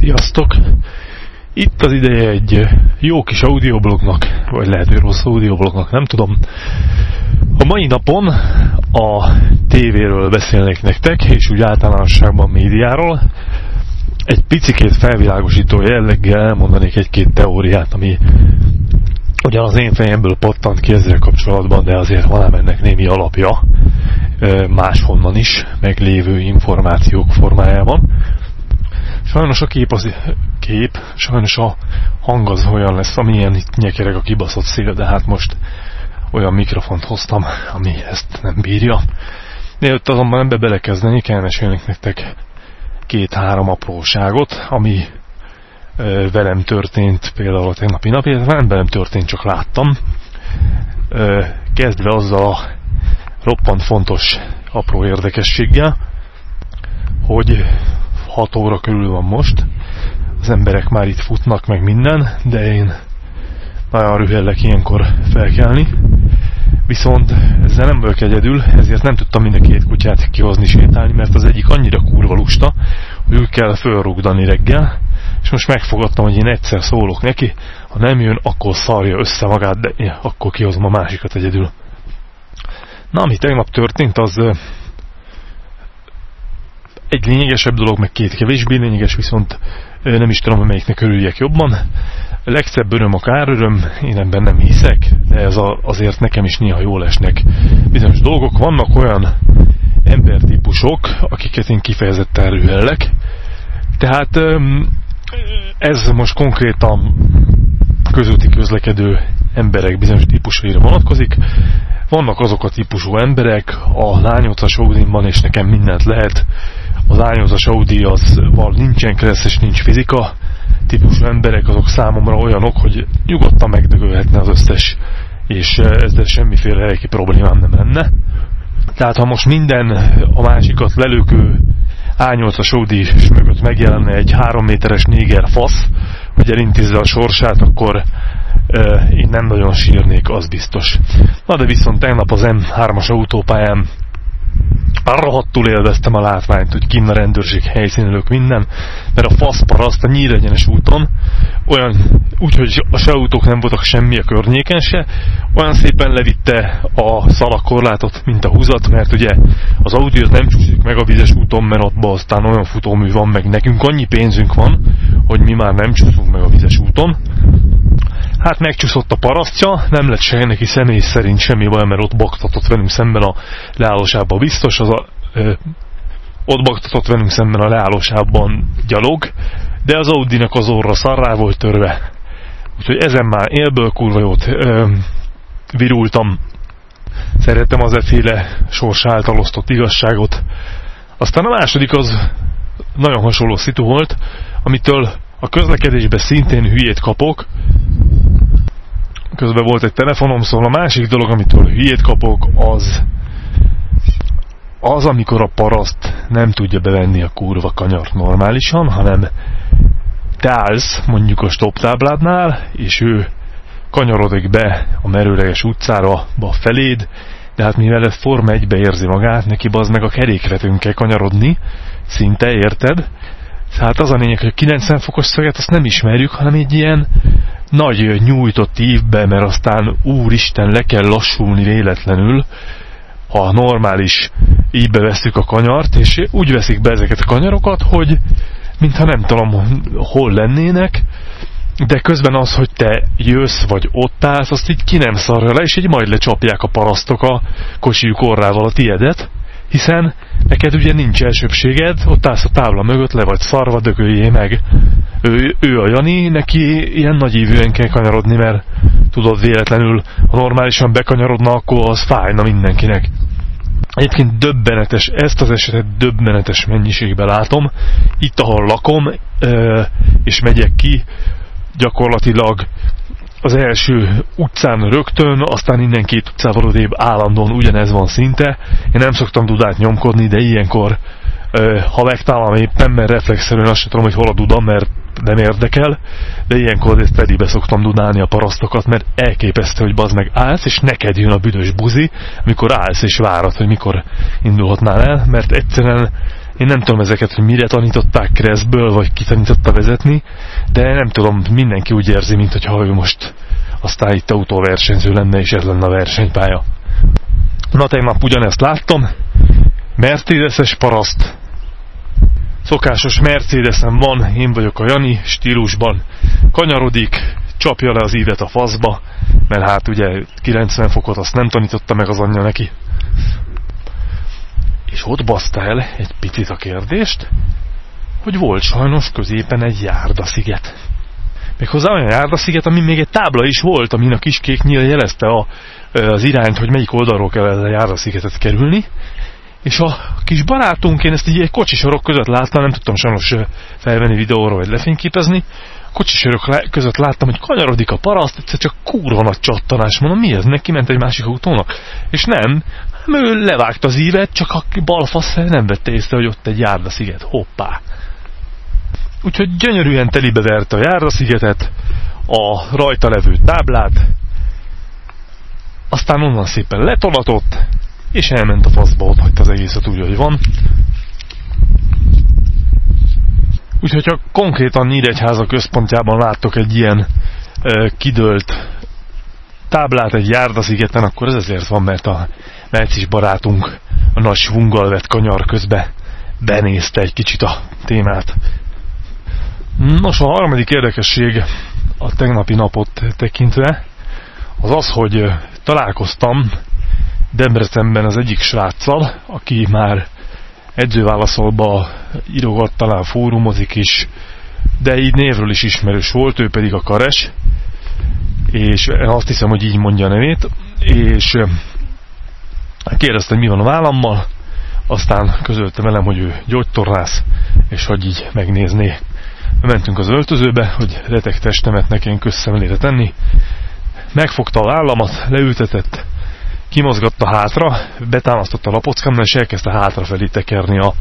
Sziasztok! Itt az ideje egy jó kis audioblognak, vagy lehet, hogy rossz audioblognak, nem tudom. A mai napon a tévéről beszélnék nektek, és úgy általánosságban médiáról. Egy picikét felvilágosító jelleggel elmondanék egy-két teóriát, ami ugyan az én fejemből pattant ki ezzel kapcsolatban, de azért van ennek némi alapja máshonnan is, meglévő információk formájában. Sajnos a kép az kép, sajnos a hang az olyan lesz, amilyen itt nyekereg a kibaszott szél, de hát most olyan mikrofont hoztam, ami ezt nem bírja. Mielőtt azonban ebbe belekezdenék, elmesélnék nektek két-három apróságot, ami ö, velem történt például a tegnapi nap, illetve nem velem történt, csak láttam. Ö, kezdve azzal a roppant fontos apró érdekességgel, hogy 6 óra körül van most, az emberek már itt futnak meg minden, de én nagyon rühellek ilyenkor felkelni. Viszont ezzel nem vagyok egyedül, ezért nem tudtam mind a két kutyát kihozni sétálni, mert az egyik annyira kurva lusta, hogy úgy kell fölrugdani reggel, és most megfogadtam, hogy én egyszer szólok neki, ha nem jön, akkor szarja össze magát, de én akkor kihozom a másikat egyedül. Na, ami tegnap történt, az egy lényegesebb dolog, meg két kevésbé lényeges, viszont nem is tudom, melyiknek örüljek jobban. A legszebb öröm a káröröm, én ebben nem hiszek, de ez a, azért nekem is néha jól esnek bizonyos dolgok. Vannak olyan embertípusok, akiket én kifejezetten rühellek, tehát ez most konkrétan közúti közlekedő emberek bizonyos típusaira vonatkozik. Vannak azok a típusú emberek, a lányocas Audinban, és nekem mindent lehet, az ányozas Audi az val nincsen kereszt és nincs fizika, típusú emberek azok számomra olyanok, hogy nyugodtan megdögölhetne az összes, és ezzel semmiféle lelki problémám nem lenne. Tehát ha most minden a másikat lelőkő A8-as Audi és mögött megjelenne egy három méteres néger fasz, hogy elintézze a sorsát, akkor én nem nagyon sírnék, az biztos. Na de viszont tegnap az M3-as autópályán rohadtul élveztem a látványt, hogy kinn a rendőrség helyszínelők minden, mert a faszparaszt a nyíregyenes úton, olyan, úgyhogy a se autók nem voltak semmi a környéken se, olyan szépen levitte a szalakorlátot, mint a húzat, mert ugye az Audi nem csúszik meg a vizes úton, mert ott aztán olyan futómű van, meg nekünk annyi pénzünk van, hogy mi már nem csúszunk meg a vizes úton, Hát megcsúszott a parasztja, nem lett se neki személy szerint semmi baj, mert ott baktatott velünk szemben a leállósában biztos, az a, ö, ott baktatott velünk szemben a leállósában gyalog, de az Audi-nek az orra szarrá volt törve. Úgyhogy ezen már élből kurva jót ö, virultam. Szerettem az efféle sors által osztott igazságot. Aztán a második az nagyon hasonló szitu volt, amitől a közlekedésben szintén hülyét kapok, közben volt egy telefonom, szóval a másik dolog, amitől hülyét kapok, az az, amikor a paraszt nem tudja bevenni a kurva kanyart normálisan, hanem te mondjuk a stop tábládnál, és ő kanyarodik be a merőleges utcára ba feléd, de hát mivel ez Forma 1 érzi magát, neki bazd meg a kerékretőn kell kanyarodni, szinte érted? Tehát az a lényeg, hogy a 90 fokos szöget azt nem ismerjük, hanem egy ilyen nagy nyújtott ívbe, mert aztán úristen le kell lassulni véletlenül, ha normális ívbe veszük a kanyart, és úgy veszik be ezeket a kanyarokat, hogy mintha nem tudom hol lennének, de közben az, hogy te jössz vagy ott állsz, azt így ki nem szarja le, és így majd lecsapják a parasztok a kocsijuk orrával a tiedet, hiszen neked ugye nincs elsőbséged, ott állsz a tábla mögött, le vagy szarva, dögöljé meg. Ő, ő a Jani, neki ilyen nagy ívűen kell kanyarodni, mert tudod véletlenül, ha normálisan bekanyarodna, akkor az fájna mindenkinek. Egyébként döbbenetes, ezt az esetet döbbenetes mennyiségben látom. Itt, ahol lakom, és megyek ki, gyakorlatilag az első utcán rögtön, aztán innen két utcával odébb állandóan ugyanez van szinte. Én nem szoktam dudát nyomkodni, de ilyenkor, ha megtalálom éppen, mert reflexzerűen azt sem tudom, hogy hol a duda, mert nem érdekel, de ilyenkor azért telibe szoktam dudálni a parasztokat, mert elképesztő, hogy bazd meg állsz, és neked jön a büdös buzi, amikor állsz és várod, hogy mikor indulhatnál el, mert egyszerűen Én nem tudom ezeket, hogy mire tanították keresztből, vagy ki tanította vezetni, de nem tudom, mindenki úgy érzi, mint hogyha ő most aztán itt autóversenyző lenne, és ez lenne a versenypálya. Na tegnap ugyanezt láttam, Mercedes-es paraszt, szokásos Mercedesem van, én vagyok a Jani stílusban, kanyarodik, csapja le az ívet a faszba, mert hát ugye 90 fokot azt nem tanította meg az anyja neki. És ott baszta el egy picit a kérdést, hogy volt sajnos középen egy járdasziget. Méghozzá olyan járdasziget, ami még egy tábla is volt, amin a kis kék nyíl jelezte a, az irányt, hogy melyik oldalról kell a járdaszigetet kerülni, és a kis barátunk, én ezt így egy kocsisorok között láttam, nem tudtam sajnos felvenni videóra vagy lefényképezni, kocsisorok között láttam, hogy kanyarodik a paraszt, egyszer csak kurva nagy csattanás, mondom, mi ez, neki ment egy másik autónak? És nem, nem ő levágta az ívet, csak a balfasz nem vette észre, hogy ott egy járdasziget, hoppá. Úgyhogy gyönyörűen telibe verte a járdaszigetet, a rajta levő táblát, aztán onnan szépen letolatott, és elment a faszba, ott hagyta az egészet úgy, hogy van. Úgyhogy ha konkrétan Nyíregyháza központjában láttok egy ilyen e, kidőlt táblát egy járdaszigeten, akkor ez ezért van, mert a Melcis barátunk a nagy svunggal vett kanyar közbe benézte egy kicsit a témát. Nos, a harmadik érdekesség a tegnapi napot tekintve az az, hogy találkoztam Debrecenben az egyik sráccal, aki már edzőválaszolba írogat, talán fórumozik is, de így névről is ismerős volt, ő pedig a Kares, és azt hiszem, hogy így mondja a nevét, és kérdeztem, mi van a vállammal, aztán közölte velem, hogy ő gyógytornász, és hogy így megnézné. Mentünk az öltözőbe, hogy retek testemet nekem közszemlére tenni, megfogta a vállamat, leültetett, kimozgatta hátra, betámasztotta a lapockámnál, és elkezdte hátrafelé tekerni a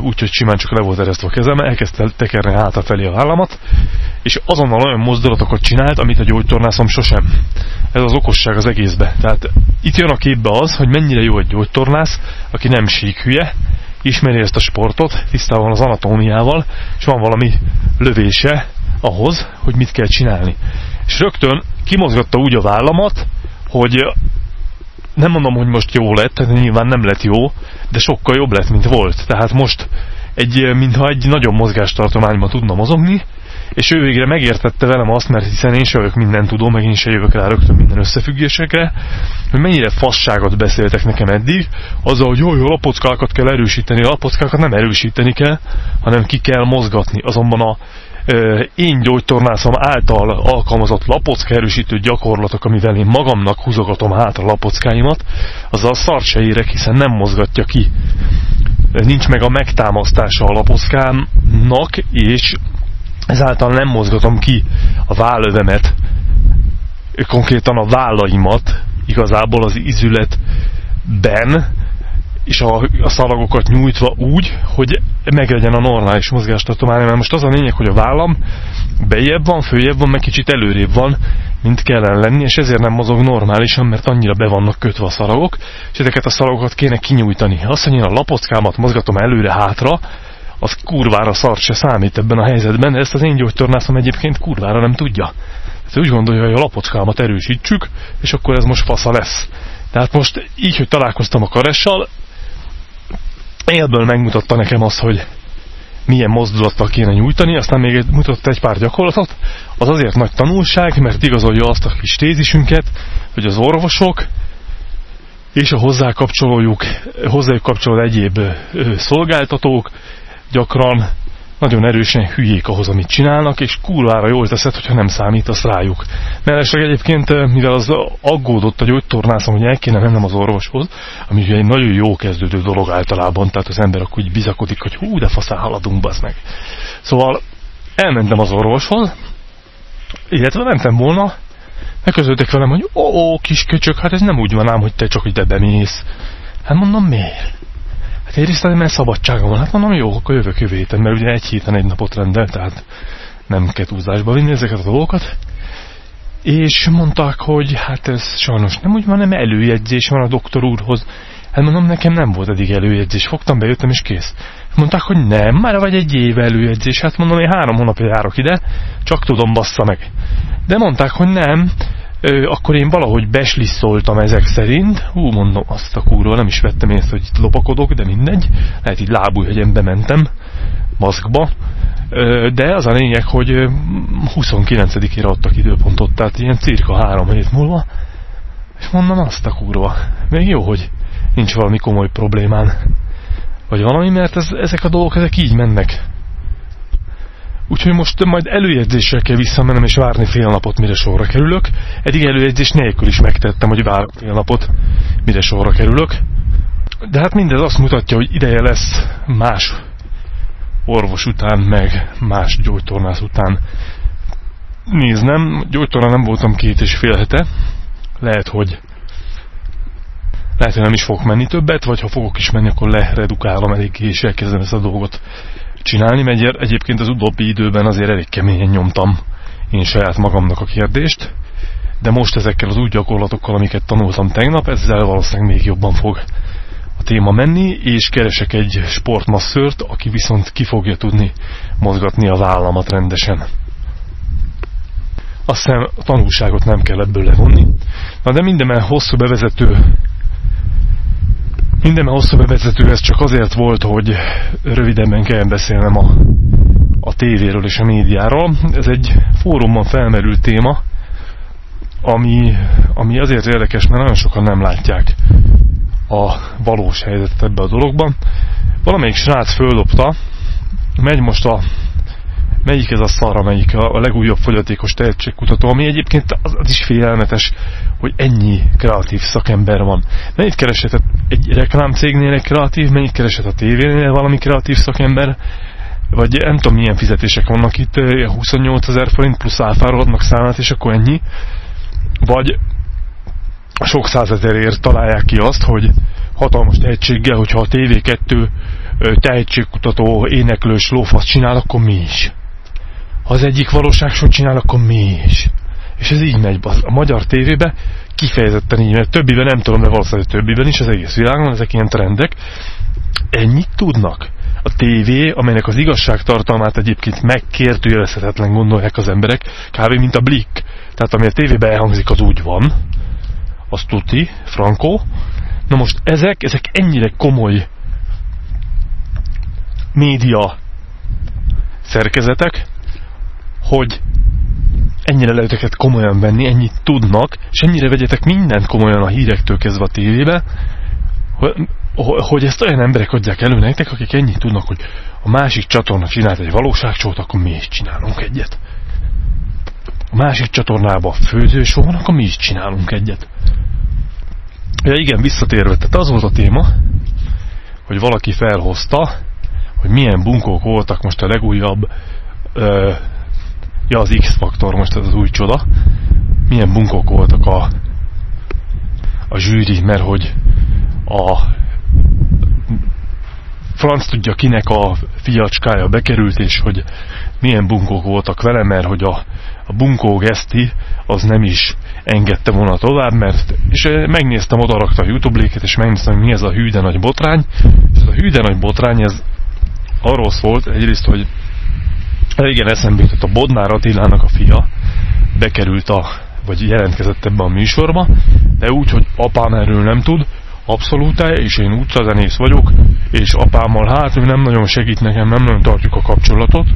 úgyhogy simán csak le volt eresztve a kezem, elkezdte tekerni hátrafelé a vállamat, és azonnal olyan mozdulatokat csinált, amit a gyógytornászom sosem. Ez az okosság az egészbe. Tehát itt jön a képbe az, hogy mennyire jó egy gyógytornász, aki nem sík hülye, ismeri ezt a sportot, tisztában az anatómiával, és van valami lövése ahhoz, hogy mit kell csinálni. És rögtön kimozgatta úgy a vállamat, hogy nem mondom, hogy most jó lett, tehát nyilván nem lett jó, de sokkal jobb lett, mint volt. Tehát most egy, mintha egy nagyon mozgástartományban tudna mozogni, és ő végre megértette velem azt, mert hiszen én se vagyok minden tudom, meg én se jövök rá rögtön minden összefüggésekre, hogy mennyire fasságot beszéltek nekem eddig, azzal, hogy jó, jó lapockákat kell erősíteni, a lapockákat nem erősíteni kell, hanem ki kell mozgatni. Azonban a én gyógytornászom által alkalmazott lapocka erősítő gyakorlatok, amivel én magamnak húzogatom át a lapockáimat, azzal szart se érek, hiszen nem mozgatja ki. Nincs meg a megtámasztása a lapockámnak, és ezáltal nem mozgatom ki a vállövemet, konkrétan a vállaimat, igazából az izületben, és a, a szalagokat nyújtva úgy, hogy meglegyen a normális mozgástartomány, mert most az a lényeg, hogy a vállam bejebb van, följebb van, meg kicsit előrébb van, mint kellene lenni, és ezért nem mozog normálisan, mert annyira be vannak kötve a szalagok, és ezeket a szalagokat kéne kinyújtani. Azt, hogy én a lapockámat mozgatom előre-hátra, az kurvára szart se számít ebben a helyzetben, de ezt az én gyógytornászom egyébként kurvára nem tudja. Ez úgy gondolja, hogy a lapockámat erősítsük, és akkor ez most fasza lesz. Tehát most így, hogy találkoztam a karessal, élből megmutatta nekem azt, hogy milyen mozdulattal kéne nyújtani, aztán még mutatott egy pár gyakorlatot. Az azért nagy tanulság, mert igazolja azt a kis tézisünket, hogy az orvosok és a hozzá kapcsolójuk, hozzájuk kapcsoló egyéb szolgáltatók gyakran nagyon erősen hülyék ahhoz, amit csinálnak, és kurvára jól teszed, hogyha nem számítasz rájuk. Mellesleg egyébként, eh, mivel az aggódott a gyógytornászom, hogy el kéne mennem az orvoshoz, ami ugye egy nagyon jó kezdődő dolog általában, tehát az ember akkor úgy bizakodik, hogy hú, de faszán haladunk, bazd meg. Szóval elmentem az orvoshoz, illetve mentem volna, megközöltek velem, hogy ó, ó, kis köcsök, hát ez nem úgy van ám, hogy te csak ide bemész. Hát mondom, miért? Tériszteni, mert szabadságom van. Hát mondom, jó, akkor jövök jövő héten, mert ugye egy héten egy napot rendel, tehát nem kell túlzásba vinni ezeket a dolgokat. És mondták, hogy hát ez sajnos nem úgy van, nem előjegyzés van a doktor úrhoz. Hát mondom, nekem nem volt eddig előjegyzés. Fogtam, bejöttem és kész. Mondták, hogy nem, már vagy egy év előjegyzés. Hát mondom, én három hónapja járok ide, csak tudom, bassza meg. De mondták, hogy nem, akkor én valahogy beslisszoltam ezek szerint. Hú, mondom, azt a kúról nem is vettem észre, hogy itt lopakodok, de mindegy. Lehet így lábújhegyen bementem maszkba. De az a lényeg, hogy 29-ére adtak időpontot, tehát ilyen cirka három hét múlva. És mondom, azt a kurva. Még jó, hogy nincs valami komoly problémán. Vagy valami, mert ez, ezek a dolgok, ezek így mennek. Úgyhogy most majd előjegyzéssel kell visszamennem és várni fél napot, mire sorra kerülök. Eddig előjegyzés nélkül is megtettem, hogy várok fél napot, mire sorra kerülök. De hát mindez azt mutatja, hogy ideje lesz más orvos után, meg más gyógytornász után néznem. Gyógytornán nem voltam két és fél hete. Lehet, hogy lehet, hogy nem is fogok menni többet, vagy ha fogok is menni, akkor leredukálom eléggé, és elkezdem ezt a dolgot csinálni, mert egyébként az utóbbi időben azért elég keményen nyomtam én saját magamnak a kérdést, de most ezekkel az új gyakorlatokkal, amiket tanultam tegnap, ezzel valószínűleg még jobban fog a téma menni, és keresek egy sportmasszört, aki viszont ki fogja tudni mozgatni az államat rendesen. Azt hiszem a tanulságot nem kell ebből levonni. Na de minden hosszú bevezető minden hosszú bevezető ez csak azért volt, hogy rövidebben kell beszélnem a, a tévéről és a médiáról. Ez egy fórumon felmerült téma, ami, ami azért érdekes, mert nagyon sokan nem látják a valós helyzetet ebbe a dologban. Valamelyik srác földobta, megy most a melyik ez a szar, amelyik a, legújabb fogyatékos tehetségkutató, ami egyébként az, az is félelmetes, hogy ennyi kreatív szakember van. Mennyit keresett egy reklámcégnél egy kreatív, mennyit keresett a tévénél valami kreatív szakember, vagy nem tudom milyen fizetések vannak itt, 28 ezer forint plusz áfára adnak számát, és akkor ennyi. Vagy sok százezerért találják ki azt, hogy hatalmas tehetséggel, hogyha a TV2 tehetségkutató, éneklős lófasz csinál, akkor mi is. Az egyik valóságsót csinál, akkor mi is. És ez így megy a magyar tévébe, kifejezetten így, mert többiben nem tudom, de valószínűleg többiben is az egész világon, ezek ilyen trendek. Ennyit tudnak. A tévé, amelynek az igazságtartalmát egyébként megkértőjelezhetetlen gondolják az emberek, kb. mint a Blick. Tehát ami a tévébe elhangzik, az úgy van. Az tuti, frankó. Na most ezek, ezek ennyire komoly média szerkezetek, hogy ennyire lehet őket komolyan venni, ennyit tudnak, és ennyire vegyetek mindent komolyan a hírektől kezdve a tévébe, hogy ezt olyan emberek adják elő nektek, akik ennyit tudnak, hogy a másik csatorna csinált egy valóságcsót, akkor mi is csinálunk egyet. A másik csatornában főzős van, akkor mi is csinálunk egyet. Ja igen, visszatérve, tehát az volt a téma, hogy valaki felhozta, hogy milyen bunkók voltak most a legújabb ja az X-faktor most ez az új csoda, milyen bunkok voltak a, a zsűri, mert hogy a franc tudja kinek a fiacskája bekerült, és hogy milyen bunkók voltak vele, mert hogy a, a bunkó geszti az nem is engedte volna tovább, mert és megnéztem, oda rakta a Youtube léket, és megnéztem, hogy mi ez a hűde nagy botrány, és ez a hűde nagy botrány, ez arról szólt egyrészt, hogy Régen eszembe jutott a Bodnár Attilának a fia. Bekerült a, vagy jelentkezett ebbe a műsorba, de úgy, hogy apám erről nem tud, abszolút és én utcazenész vagyok, és apámmal hát ő nem nagyon segít nekem, nem nagyon tartjuk a kapcsolatot,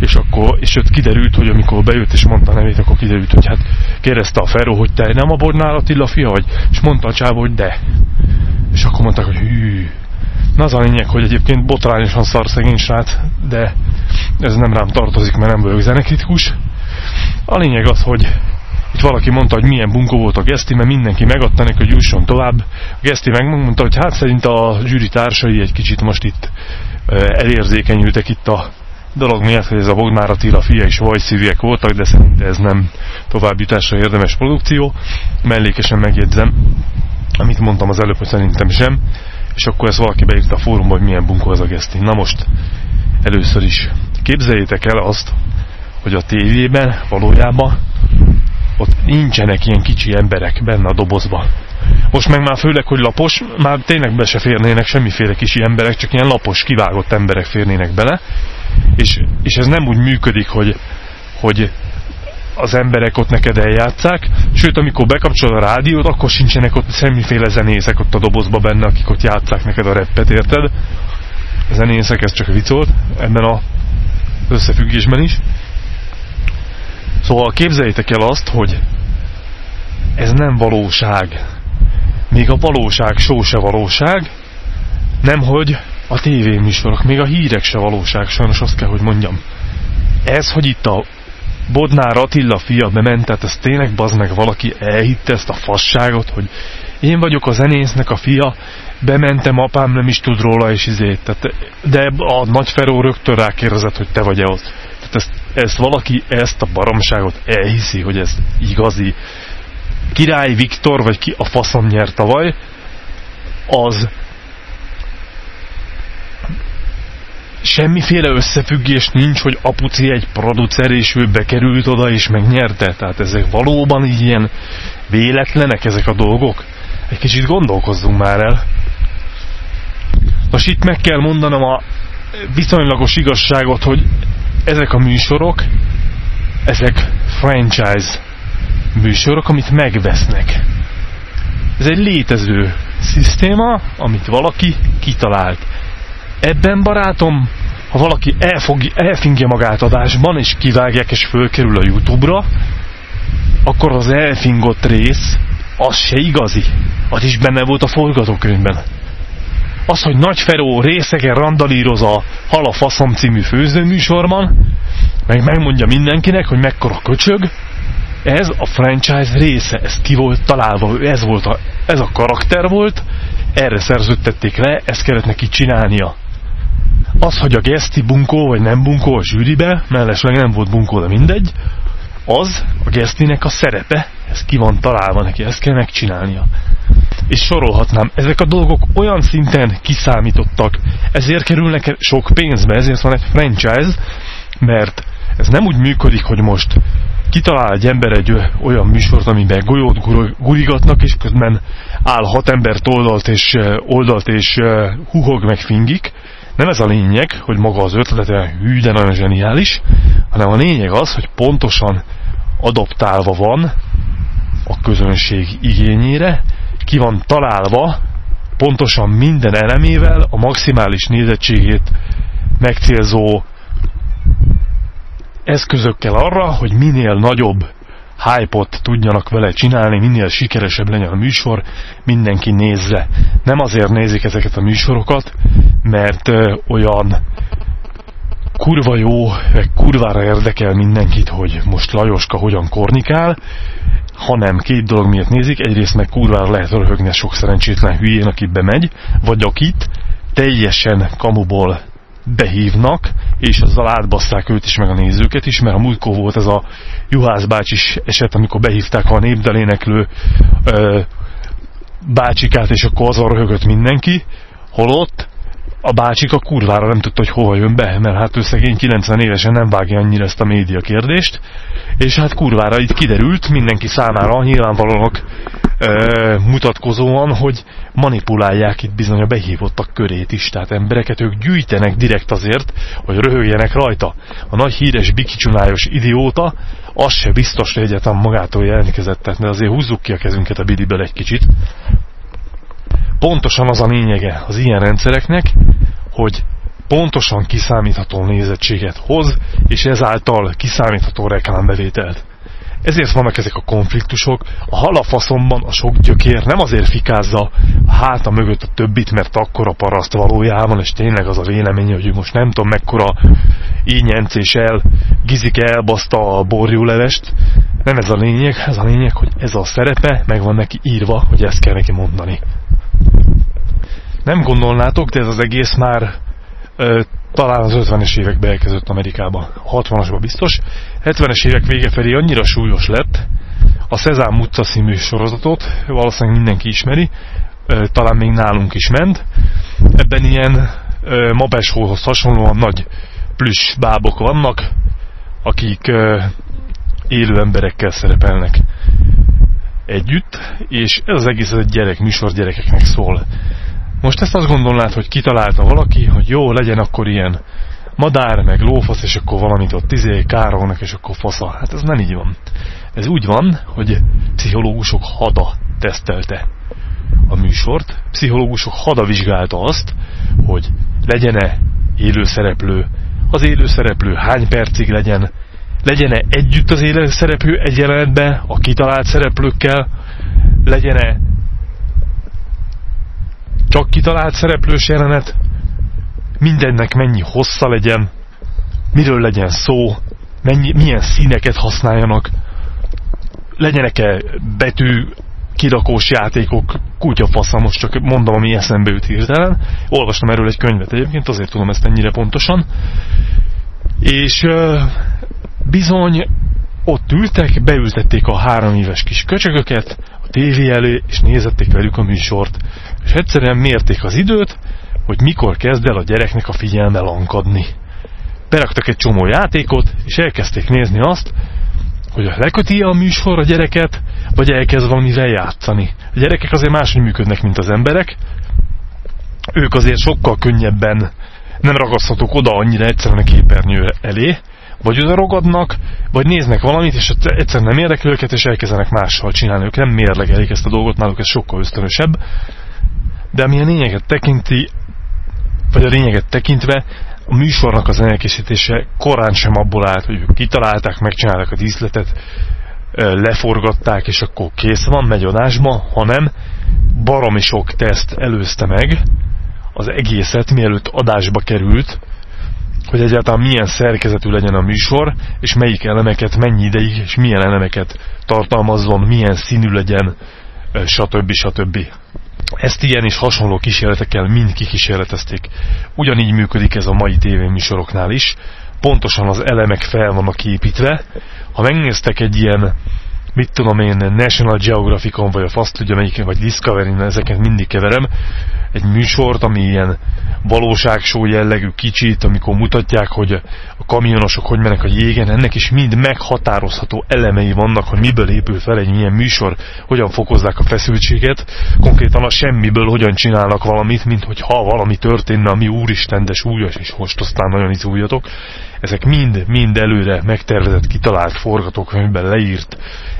és akkor, és ott kiderült, hogy amikor bejött és mondta a nevét, akkor kiderült, hogy hát kérdezte a Feró, hogy te nem a Bodnár Attila fia vagy, és mondta a csába, hogy de. És akkor mondták, hogy hű, Na az a lényeg, hogy egyébként botrányosan szar szegény srác, de ez nem rám tartozik, mert nem vagyok zenekritikus. A lényeg az, hogy itt valaki mondta, hogy milyen bunkó volt a Geszti, mert mindenki megadta neki, hogy jusson tovább. A Geszti megmondta, hogy hát szerint a zsűri társai egy kicsit most itt elérzékenyültek itt a dolog miatt, hogy ez a Bognár Attila fia is vajszívűek voltak, de szerint ez nem továbbjutásra érdemes produkció. Mellékesen megjegyzem, amit mondtam az előbb, hogy szerintem sem és akkor ezt valaki beírta a fórumba, hogy milyen bunkó az a geszti. Na most, először is képzeljétek el azt, hogy a tévében valójában ott nincsenek ilyen kicsi emberek benne a dobozba. Most meg már főleg, hogy lapos, már tényleg be se férnének semmiféle kisi emberek, csak ilyen lapos, kivágott emberek férnének bele. És, és ez nem úgy működik, hogy, hogy az emberek ott neked eljátszák, sőt, amikor bekapcsol a rádiót, akkor sincsenek ott semmiféle zenészek ott a dobozba benne, akik ott játszák neked a reppet, érted? Zenészek, ez csak viccolt ebben a összefüggésben is. Szóval képzeljétek el azt, hogy ez nem valóság. Még a valóság só se valóság, nemhogy a tévéműsorok, még a hírek se valóság, sajnos azt kell, hogy mondjam. Ez, hogy itt a Bodnár Attila fia bement, tehát ez tényleg bazd meg valaki elhitte ezt a fasságot, hogy én vagyok a zenésznek a fia, bementem, apám nem is tud róla, és izét. Tehát, de a nagy Feró rögtön rákérdezett, hogy te vagy-e ott. Tehát ezt, ezt valaki, ezt a baromságot elhiszi, hogy ez igazi. Király Viktor, vagy ki a faszom nyert tavaly, az semmiféle összefüggés nincs, hogy apuci egy producer, és ő bekerült oda, és megnyerte. Tehát ezek valóban ilyen véletlenek ezek a dolgok. Egy kicsit gondolkozzunk már el. Most itt meg kell mondanom a viszonylagos igazságot, hogy ezek a műsorok, ezek franchise műsorok, amit megvesznek. Ez egy létező szisztéma, amit valaki kitalált. Ebben barátom, ha valaki elfog, elfingja magát adásban, és kivágják, és fölkerül a Youtube-ra, akkor az elfingott rész, az se igazi. Az is benne volt a forgatókönyvben. Az, hogy Nagy Feró részegen randalíroz a Hala Faszom című főzőműsorban, meg megmondja mindenkinek, hogy mekkora köcsög, ez a franchise része, ez ki volt találva, ez, volt a, ez a karakter volt, erre szerződtették le, ezt kellett neki csinálnia. Az, hogy a geszti bunkó vagy nem bunkó a zsűribe, mellesleg nem volt bunkó, de mindegy, az a gesztinek a szerepe, ez ki van találva neki, ezt kell megcsinálnia. És sorolhatnám, ezek a dolgok olyan szinten kiszámítottak, ezért kerülnek sok pénzbe, ezért van egy franchise, mert ez nem úgy működik, hogy most kitalál egy ember egy olyan műsort, amiben golyót gurigatnak, és közben áll hat embert oldalt és, oldalt és huhog meg fingik, nem ez a lényeg, hogy maga az ötlete hű, de nagyon zseniális, hanem a lényeg az, hogy pontosan adoptálva van a közönség igényére, ki van találva pontosan minden elemével a maximális nézettségét megcélzó eszközökkel arra, hogy minél nagyobb hype-ot tudjanak vele csinálni, minél sikeresebb legyen a műsor, mindenki nézze. Nem azért nézik ezeket a műsorokat, mert olyan kurva jó, meg kurvára érdekel mindenkit, hogy most Lajoska hogyan kornikál, hanem két dolog miatt nézik, egyrészt meg kurvára lehet röhögni sok szerencsétlen hülyén, aki bemegy, vagy akit teljesen kamuból behívnak, és azzal átbasszák őt is, meg a nézőket is, mert a múltkor volt ez a Juhász bácsis eset, amikor behívták a népdeléneklő ö, bácsikát, és akkor azon röhögött mindenki, holott a bácsik a kurvára nem tudta, hogy hova jön be, mert hát ő szegény 90 évesen nem vágja annyira ezt a média kérdést, és hát kurvára itt kiderült mindenki számára nyilvánvalóan ö, mutatkozóan, hogy manipulálják itt bizony a behívottak körét is, tehát embereket ők gyűjtenek direkt azért, hogy röhögjenek rajta. A nagy híres bikicsunályos idióta, az se biztos, hogy egyetem magától jelentkezett, tehát azért húzzuk ki a kezünket a bidiből egy kicsit. Pontosan az a lényege az ilyen rendszereknek, hogy pontosan kiszámítható nézettséget hoz, és ezáltal kiszámítható reklámbevételt. Ezért vannak ezek a konfliktusok. A halafaszomban a sok gyökér nem azért fikázza a háta mögött a többit, mert akkor a paraszt valójában, és tényleg az a vélemény, hogy most nem tudom mekkora ínyenc és el, gizik elbaszta a borjúlevest. Nem ez a lényeg, ez a lényeg, hogy ez a szerepe, meg van neki írva, hogy ezt kell neki mondani. Nem gondolnátok, de ez az egész már ö, talán az 50-es években elkezdett Amerikába, 60-asban biztos. 70-es évek vége felé annyira súlyos lett, a Szezám utca című sorozatot valószínűleg mindenki ismeri, ö, talán még nálunk is ment. Ebben ilyen Mabesholhoz hasonlóan nagy plüss bábok vannak, akik ö, élő emberekkel szerepelnek. együtt, és ez az egész egy gyerek műsor gyerekeknek szól. Most ezt azt gondolnád, hogy kitalálta valaki, hogy jó, legyen akkor ilyen madár, meg lófasz, és akkor valamit ott izé, károlnak, és akkor fasza. Hát ez nem így van. Ez úgy van, hogy pszichológusok hada tesztelte a műsort. Pszichológusok hada vizsgálta azt, hogy legyen-e élőszereplő, az élőszereplő hány percig legyen, legyen-e együtt az élőszereplő egy jelenetben a kitalált szereplőkkel, legyen-e csak kitalált szereplős jelenet, mindennek mennyi hossza legyen, miről legyen szó, mennyi, milyen színeket használjanak, legyenek-e betű kirakós játékok, kutyafasza, most csak mondom, ami eszembe jut hirtelen. Olvastam erről egy könyvet egyébként, azért tudom ezt ennyire pontosan. És bizony ott ültek, beültették a három éves kis köcsögöket tévé elé, és nézették velük a műsort. És egyszerűen mérték az időt, hogy mikor kezd el a gyereknek a figyelme lankadni. Beraktak egy csomó játékot, és elkezdték nézni azt, hogy leköti a műsor a gyereket, vagy elkezd valamivel játszani. A gyerekek azért máshogy működnek, mint az emberek. Ők azért sokkal könnyebben nem ragaszthatók oda annyira egyszerűen a képernyő elé, vagy oda rogadnak, vagy néznek valamit, és egyszerűen nem érdekel őket, és elkezdenek mással csinálni. Ők nem mérlegelik ezt a dolgot, náluk ez sokkal ösztönösebb. De ami a lényeget tekinti, vagy a lényeget tekintve, a műsornak az elkészítése korán sem abból állt, hogy ők kitalálták, megcsinálták a díszletet, leforgatták, és akkor kész van, megy adásba, hanem baromi sok teszt előzte meg az egészet, mielőtt adásba került, hogy egyáltalán milyen szerkezetű legyen a műsor, és melyik elemeket mennyi ideig, és milyen elemeket tartalmazzon, milyen színű legyen, stb. stb. Ezt ilyen és hasonló kísérletekkel mind kikísérletezték. Ugyanígy működik ez a mai tévéműsoroknál is. Pontosan az elemek fel vannak építve. Ha megnéztek egy ilyen mit tudom én, National Geographicon, vagy a fasz tudja melyiken, vagy Discovery-n, ezeket mindig keverem, egy műsort, ami ilyen valóságsó jellegű kicsit, amikor mutatják, hogy a kamionosok hogy mennek a jégen, ennek is mind meghatározható elemei vannak, hogy miből épül fel egy milyen műsor, hogyan fokozzák a feszültséget, konkrétan a semmiből hogyan csinálnak valamit, mint hogy ha valami történne, ami úristen, de súlyos, és most aztán nagyon izúljatok. Ezek mind, mind előre megtervezett, kitalált forgatókönyvben leírt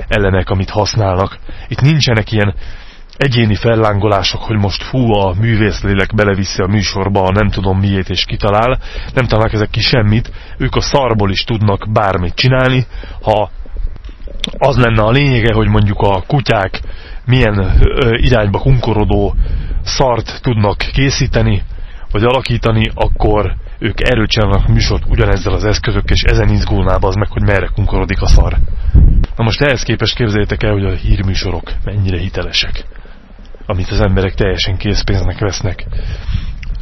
elemek, amit használnak. Itt nincsenek ilyen egyéni fellángolások, hogy most fú, a művészlélek beleviszi a műsorba, nem tudom miért és kitalál, nem találnak ezek ki semmit, ők a szarból is tudnak bármit csinálni, ha az lenne a lényege, hogy mondjuk a kutyák milyen irányba kunkorodó szart tudnak készíteni, vagy alakítani, akkor ők erőt csinálnak műsort ugyanezzel az eszközök, és ezen izgulná az meg, hogy merre kunkorodik a szar. Na most ehhez képest képzeljétek el, hogy a hírműsorok mennyire hitelesek, amit az emberek teljesen készpénznek vesznek.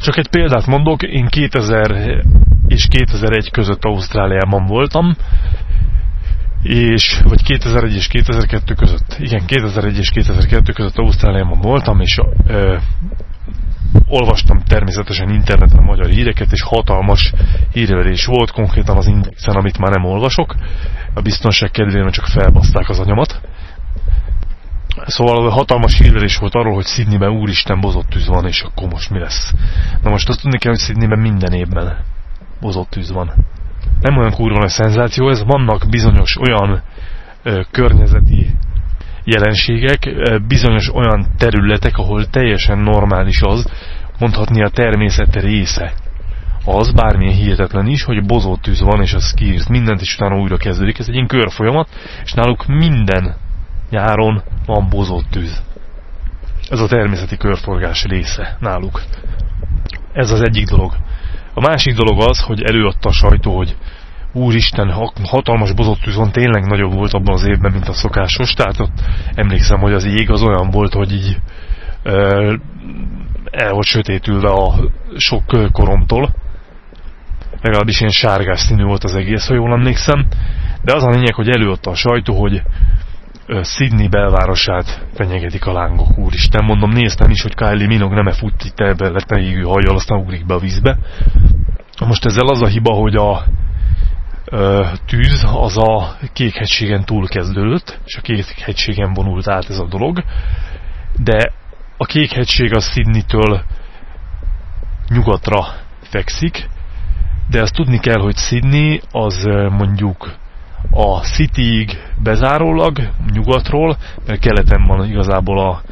Csak egy példát mondok, én 2000 és 2001 között Ausztráliában voltam, és, vagy 2001 és 2002 között, igen, 2001 és 2002 között Ausztráliában voltam, és ö, olvastam természetesen interneten a magyar híreket, és hatalmas hírverés volt, konkrétan az indexen, amit már nem olvasok. A biztonság kedvéért csak felbaszták az anyamat. Szóval hatalmas hírverés volt arról, hogy Sydneyben úristen bozott tűz van, és akkor most mi lesz. Na most azt tudni kell, hogy Sydneyben minden évben bozott tűz van. Nem olyan kurva a szenzáció, ez vannak bizonyos olyan ö, környezeti jelenségek, bizonyos olyan területek, ahol teljesen normális az, mondhatni a természet része. Az, bármilyen hihetetlen is, hogy tűz van, és az kiírsz mindent, és utána újra kezdődik. Ez egy ilyen körfolyamat, és náluk minden nyáron van bozott tűz. Ez a természeti körforgás része náluk. Ez az egyik dolog. A másik dolog az, hogy előadta a sajtó, hogy úristen, hatalmas bozott tűz van, tényleg nagyobb volt abban az évben, mint a szokásos, tehát ott emlékszem, hogy az ég az olyan volt, hogy így ö, el volt sötétülve a sok koromtól. Legalábbis ilyen sárgás színű volt az egész, ha jól emlékszem. De az a lényeg, hogy előadta a sajtó, hogy Sydney belvárosát fenyegetik a lángok, úristen. Mondom, néztem is, hogy Kylie Minogue nem-e fut itt ebbe lett égő hajjal, aztán ugrik be a vízbe. Most ezzel az a hiba, hogy a tűz az a Kékhegységen túl kezdődött, és a Kékhegységen vonult át ez a dolog, de a Kékhegység az Sydney-től nyugatra fekszik, de azt tudni kell, hogy Sydney az mondjuk a Cityig bezárólag nyugatról, mert keleten van igazából a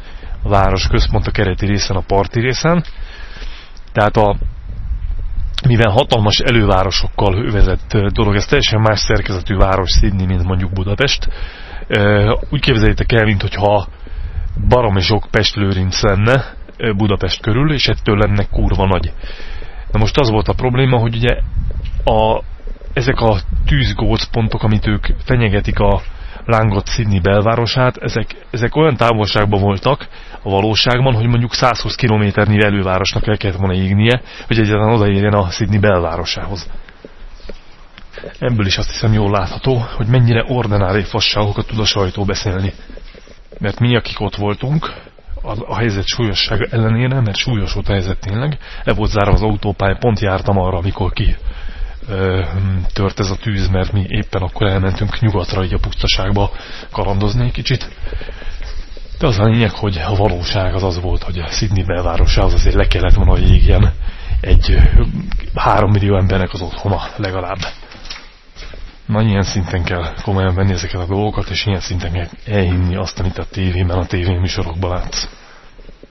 város központ a kereti részen, a parti részen. Tehát a, mivel hatalmas elővárosokkal övezett dolog, ez teljesen más szerkezetű város Sydney, mint mondjuk Budapest. Úgy képzeljétek el, mintha baromi sok Pest-Lőrinc lenne Budapest körül, és ettől lenne kurva nagy. Na most az volt a probléma, hogy ugye a, ezek a tűzgócpontok, amit ők fenyegetik a lángot Sydney belvárosát, ezek, ezek olyan távolságban voltak a valóságban, hogy mondjuk 120 kilométernyi elővárosnak el kellett volna égnie, hogy egyáltalán odaérjen a Sydney belvárosához. Ebből is azt hiszem jól látható, hogy mennyire ordinári fasságokat tud a sajtó beszélni. Mert mi, akik ott voltunk, a, a helyzet súlyossága ellenére, mert súlyos volt a helyzet tényleg, le volt zárva az autópálya, pont jártam arra, amikor ki tört ez a tűz, mert mi éppen akkor elmentünk nyugatra, így a pusztaságba kalandozni egy kicsit. De az a lényeg, hogy a valóság az az volt, hogy a Sydney belvárosához azért le kellett volna, hogy égjen egy három millió embernek az otthona legalább. Na, ilyen szinten kell komolyan venni ezeket a dolgokat, és ilyen szinten kell elhinni azt, amit a tévében, a tévéműsorokban látsz.